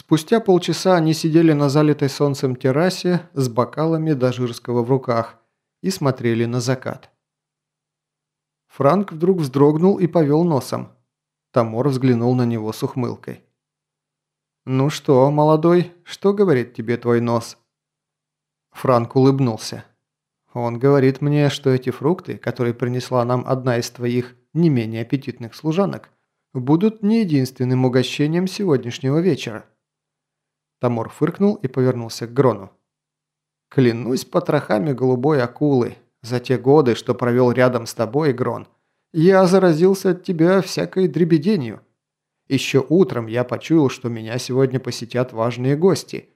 Спустя полчаса они сидели на залитой солнцем террасе с бокалами дожирского в руках и смотрели на закат. Франк вдруг вздрогнул и повел носом. Тамор взглянул на него с ухмылкой. «Ну что, молодой, что говорит тебе твой нос?» Франк улыбнулся. «Он говорит мне, что эти фрукты, которые принесла нам одна из твоих не менее аппетитных служанок, будут не единственным угощением сегодняшнего вечера». Тамор фыркнул и повернулся к Грону. «Клянусь потрохами голубой акулы, за те годы, что провел рядом с тобой, Грон, я заразился от тебя всякой дребеденью. Еще утром я почуял, что меня сегодня посетят важные гости,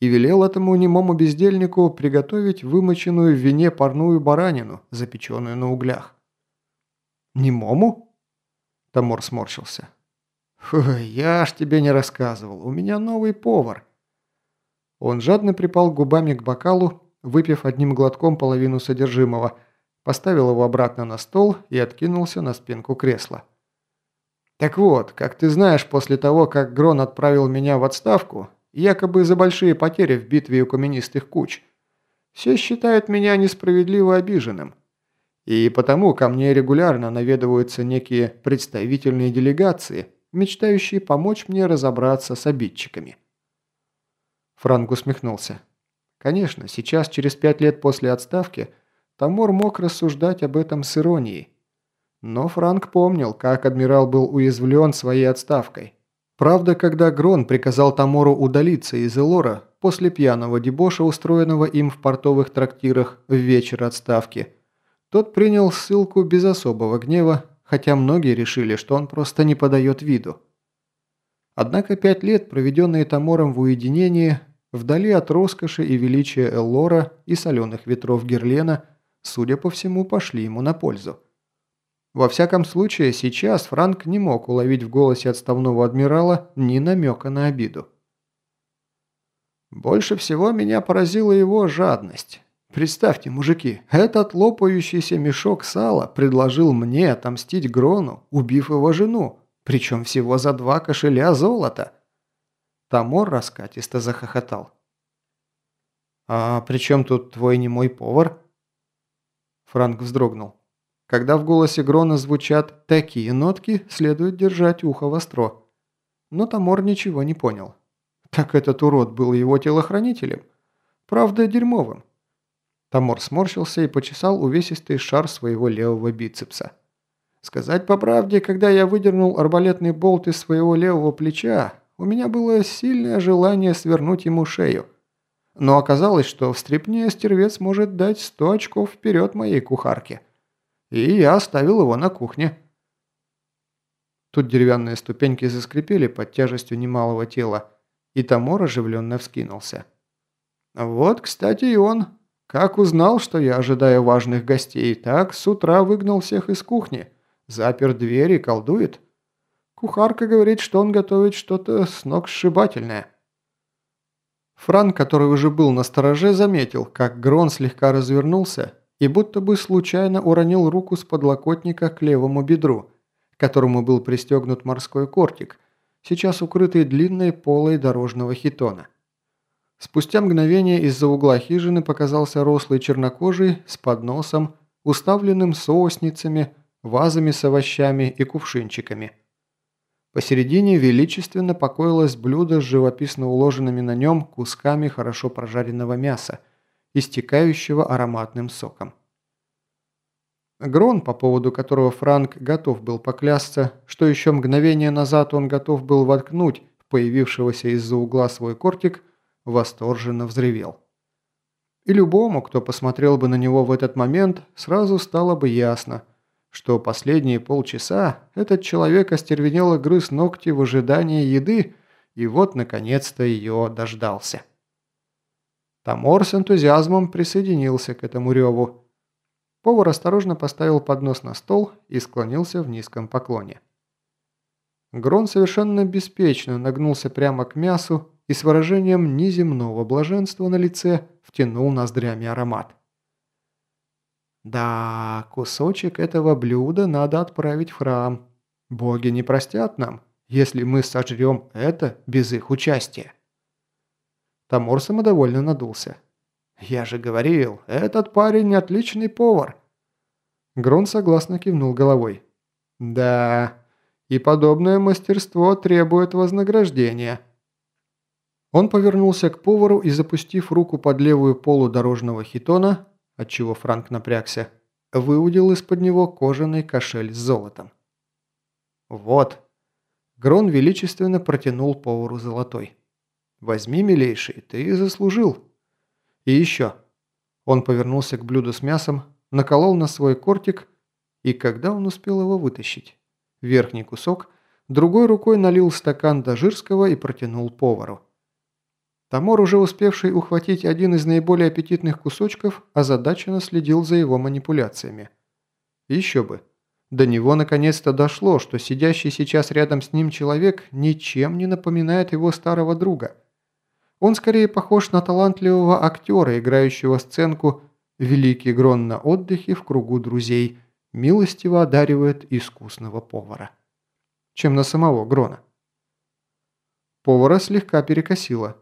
и велел этому немому бездельнику приготовить вымоченную в вине парную баранину, запеченную на углях». «Немому?» Тамор сморщился. «Фу, я ж тебе не рассказывал, у меня новый повар». Он жадно припал губами к бокалу, выпив одним глотком половину содержимого, поставил его обратно на стол и откинулся на спинку кресла. «Так вот, как ты знаешь, после того, как Грон отправил меня в отставку, якобы за большие потери в битве у каменистых куч, все считают меня несправедливо обиженным. И потому ко мне регулярно наведываются некие представительные делегации, мечтающие помочь мне разобраться с обидчиками. Франк усмехнулся. Конечно, сейчас, через пять лет после отставки, Тамор мог рассуждать об этом с иронией. Но Франк помнил, как адмирал был уязвлен своей отставкой. Правда, когда Грон приказал Тамору удалиться из Элора после пьяного дебоша, устроенного им в портовых трактирах в вечер отставки, тот принял ссылку без особого гнева, хотя многие решили, что он просто не подает виду. Однако пять лет, проведенные Тамором в уединении, вдали от роскоши и величия Эллора и соленых ветров Герлена, судя по всему, пошли ему на пользу. Во всяком случае, сейчас Франк не мог уловить в голосе отставного адмирала ни намека на обиду. Больше всего меня поразила его жадность. Представьте, мужики, этот лопающийся мешок сала предложил мне отомстить Грону, убив его жену, причем всего за два кошеля золота. Тамор раскатисто захохотал. «А при чем тут твой немой повар?» Франк вздрогнул. Когда в голосе Грона звучат такие нотки, следует держать ухо востро. Но Тамор ничего не понял. Так этот урод был его телохранителем. Правда, дерьмовым. Тамор сморщился и почесал увесистый шар своего левого бицепса. Сказать по правде, когда я выдернул арбалетный болт из своего левого плеча, у меня было сильное желание свернуть ему шею. Но оказалось, что в стрипне стервец может дать сто очков вперед моей кухарке. И я оставил его на кухне. Тут деревянные ступеньки заскрипели под тяжестью немалого тела, и Тамор оживленно вскинулся. «Вот, кстати, и он», как узнал, что я ожидаю важных гостей, так с утра выгнал всех из кухни, запер двери и колдует. Кухарка говорит, что он готовит что-то сногсшибательное. Франк, который уже был на стороже, заметил, как Грон слегка развернулся и будто бы случайно уронил руку с подлокотника к левому бедру, к которому был пристегнут морской кортик, сейчас укрытый длинной полой дорожного хитона. Спустя мгновение из-за угла хижины показался рослый чернокожий с подносом, уставленным соусницами, вазами с овощами и кувшинчиками. Посередине величественно покоилось блюдо с живописно уложенными на нем кусками хорошо прожаренного мяса, истекающего ароматным соком. Грон, по поводу которого Франк готов был поклясться, что еще мгновение назад он готов был воткнуть в появившегося из-за угла свой кортик – восторженно взревел. И любому, кто посмотрел бы на него в этот момент, сразу стало бы ясно, что последние полчаса этот человек остервенело грыз ногти в ожидании еды и вот, наконец-то, ее дождался. Тамор с энтузиазмом присоединился к этому реву. Повар осторожно поставил поднос на стол и склонился в низком поклоне. Грон совершенно беспечно нагнулся прямо к мясу и с выражением неземного блаженства на лице втянул ноздрями аромат. «Да, кусочек этого блюда надо отправить в храм. Боги не простят нам, если мы сожрем это без их участия. Тамор самодовольно надулся. «Я же говорил, этот парень отличный повар!» Грон согласно кивнул головой. «Да, и подобное мастерство требует вознаграждения». Он повернулся к повару и, запустив руку под левую полу дорожного хитона, отчего Франк напрягся, выудил из-под него кожаный кошель с золотом. «Вот». Грон величественно протянул повару золотой. «Возьми, милейший, ты заслужил». «И еще». Он повернулся к блюду с мясом, наколол на свой кортик, и когда он успел его вытащить? Верхний кусок, другой рукой налил стакан дожирского и протянул повару. Тамор, уже успевший ухватить один из наиболее аппетитных кусочков, озадаченно следил за его манипуляциями. Еще бы. До него наконец-то дошло, что сидящий сейчас рядом с ним человек ничем не напоминает его старого друга. Он скорее похож на талантливого актера, играющего сценку Великий Грон на отдыхе в кругу друзей милостиво одаривает искусного повара. Чем на самого Грона. Повара слегка перекосило.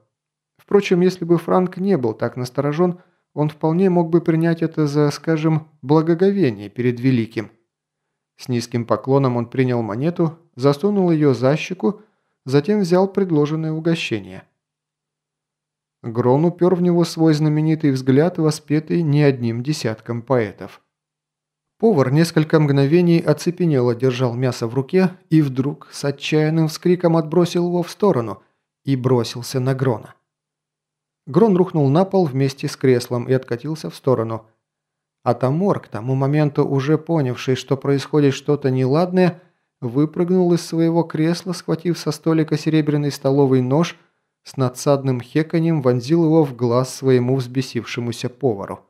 Впрочем, если бы Франк не был так насторожен, он вполне мог бы принять это за, скажем, благоговение перед Великим. С низким поклоном он принял монету, засунул ее за щеку, затем взял предложенное угощение. Грон упер в него свой знаменитый взгляд, воспетый не одним десятком поэтов. Повар несколько мгновений оцепенело держал мясо в руке и вдруг с отчаянным вскриком отбросил его в сторону и бросился на Грона. Грон рухнул на пол вместе с креслом и откатился в сторону. А Тамор, к тому моменту уже понявший, что происходит что-то неладное, выпрыгнул из своего кресла, схватив со столика серебряный столовый нож – с надсадным хеканьем вонзил его в глаз своему взбесившемуся повару.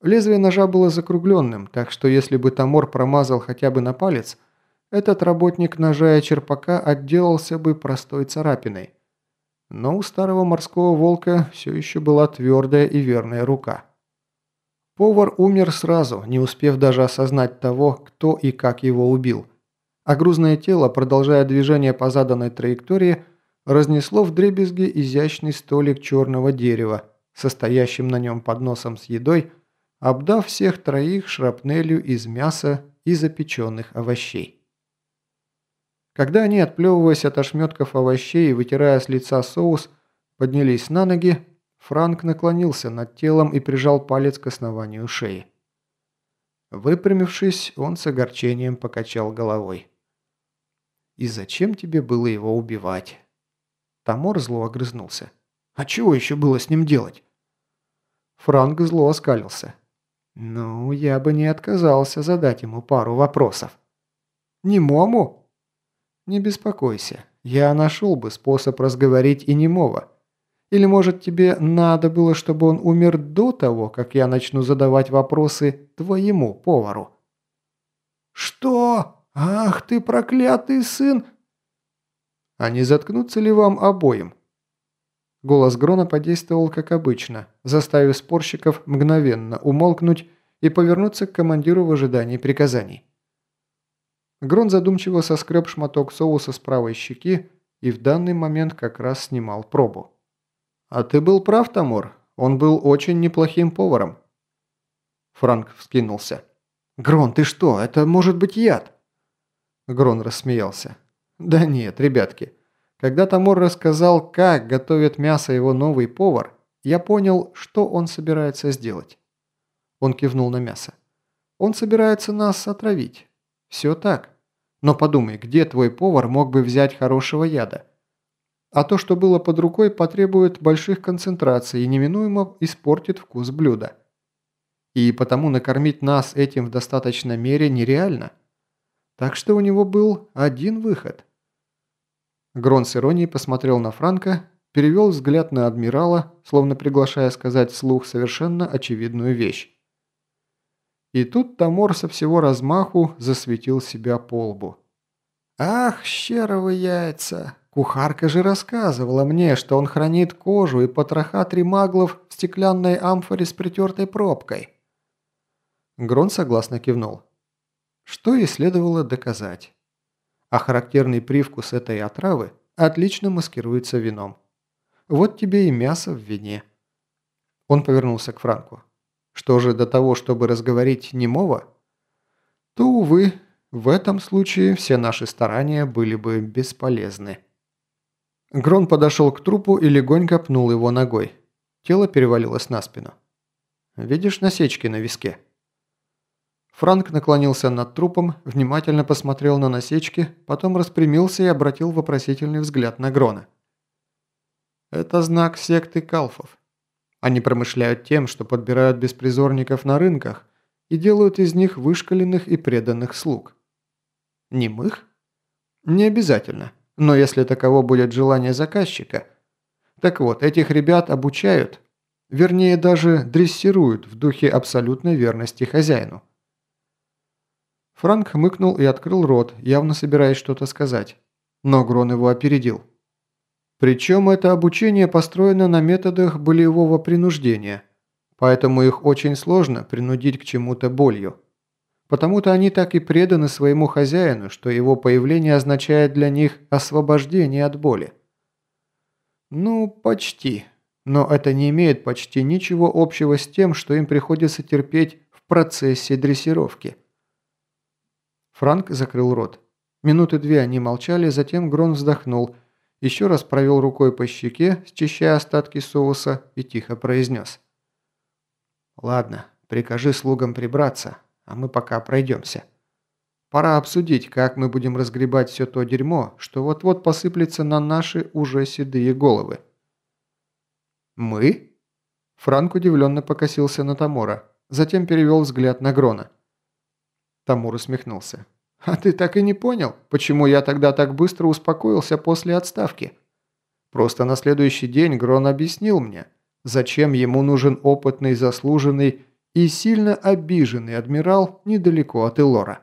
Лезвие ножа было закругленным, так что если бы Тамор промазал хотя бы на палец, этот работник ножа и черпака отделался бы простой царапиной. Но у старого морского волка все еще была твердая и верная рука. Повар умер сразу, не успев даже осознать того, кто и как его убил. А грузное тело, продолжая движение по заданной траектории, разнесло в дребезги изящный столик черного дерева, состоящим на нем подносом с едой, обдав всех троих шрапнелью из мяса и запеченных овощей. Когда они, отплевываясь от ошметков овощей и вытирая с лица соус, поднялись на ноги, Франк наклонился над телом и прижал палец к основанию шеи. Выпрямившись, он с огорчением покачал головой. «И зачем тебе было его убивать?» Тамор зло огрызнулся. «А чего еще было с ним делать?» Франк зло оскалился. «Ну, я бы не отказался задать ему пару вопросов». «Немому?» «Не беспокойся, я нашел бы способ разговорить и немого. Или, может, тебе надо было, чтобы он умер до того, как я начну задавать вопросы твоему повару?» «Что? Ах ты проклятый сын! А не заткнуться ли вам обоим?» Голос Грона подействовал как обычно, заставив спорщиков мгновенно умолкнуть и повернуться к командиру в ожидании приказаний. Грон задумчиво соскреб шматок соуса с правой щеки и в данный момент как раз снимал пробу. «А ты был прав, Тамор. Он был очень неплохим поваром». Франк вскинулся. «Грон, ты что? Это может быть яд!» Грон рассмеялся. Да нет, ребятки. Когда Тамор рассказал, как готовит мясо его новый повар, я понял, что он собирается сделать. Он кивнул на мясо. Он собирается нас отравить. Все так. Но подумай, где твой повар мог бы взять хорошего яда? А то, что было под рукой, потребует больших концентраций и неминуемо испортит вкус блюда. И потому накормить нас этим в достаточной мере нереально. Так что у него был один выход – Грон с иронией посмотрел на Франка, перевел взгляд на адмирала, словно приглашая сказать вслух совершенно очевидную вещь. И тут Тамор со всего размаху засветил себя по лбу. «Ах, щеровы яйца! Кухарка же рассказывала мне, что он хранит кожу и потроха тримаглов в стеклянной амфоре с притертой пробкой». Грон согласно кивнул. Что и следовало доказать. а характерный привкус этой отравы отлично маскируется вином. Вот тебе и мясо в вине. Он повернулся к Франку. Что же до того, чтобы разговорить немого? То, увы, в этом случае все наши старания были бы бесполезны. Грон подошел к трупу и легонько пнул его ногой. Тело перевалилось на спину. «Видишь насечки на виске?» Франк наклонился над трупом, внимательно посмотрел на насечки, потом распрямился и обратил вопросительный взгляд на Грона. «Это знак секты калфов. Они промышляют тем, что подбирают беспризорников на рынках и делают из них вышкаленных и преданных слуг. Немых? Не обязательно, но если таково будет желание заказчика. Так вот, этих ребят обучают, вернее даже дрессируют в духе абсолютной верности хозяину. Франк хмыкнул и открыл рот, явно собираясь что-то сказать. Но Грон его опередил. Причем это обучение построено на методах болевого принуждения, поэтому их очень сложно принудить к чему-то болью. Потому-то они так и преданы своему хозяину, что его появление означает для них освобождение от боли. Ну, почти. Но это не имеет почти ничего общего с тем, что им приходится терпеть в процессе дрессировки. Франк закрыл рот. Минуты две они молчали, затем Грон вздохнул, еще раз провел рукой по щеке, счищая остатки соуса, и тихо произнес. «Ладно, прикажи слугам прибраться, а мы пока пройдемся. Пора обсудить, как мы будем разгребать все то дерьмо, что вот-вот посыплется на наши уже седые головы». «Мы?» Франк удивленно покосился на Тамора, затем перевел взгляд на Грона. Тамур усмехнулся. «А ты так и не понял, почему я тогда так быстро успокоился после отставки? Просто на следующий день Грон объяснил мне, зачем ему нужен опытный, заслуженный и сильно обиженный адмирал недалеко от Элора».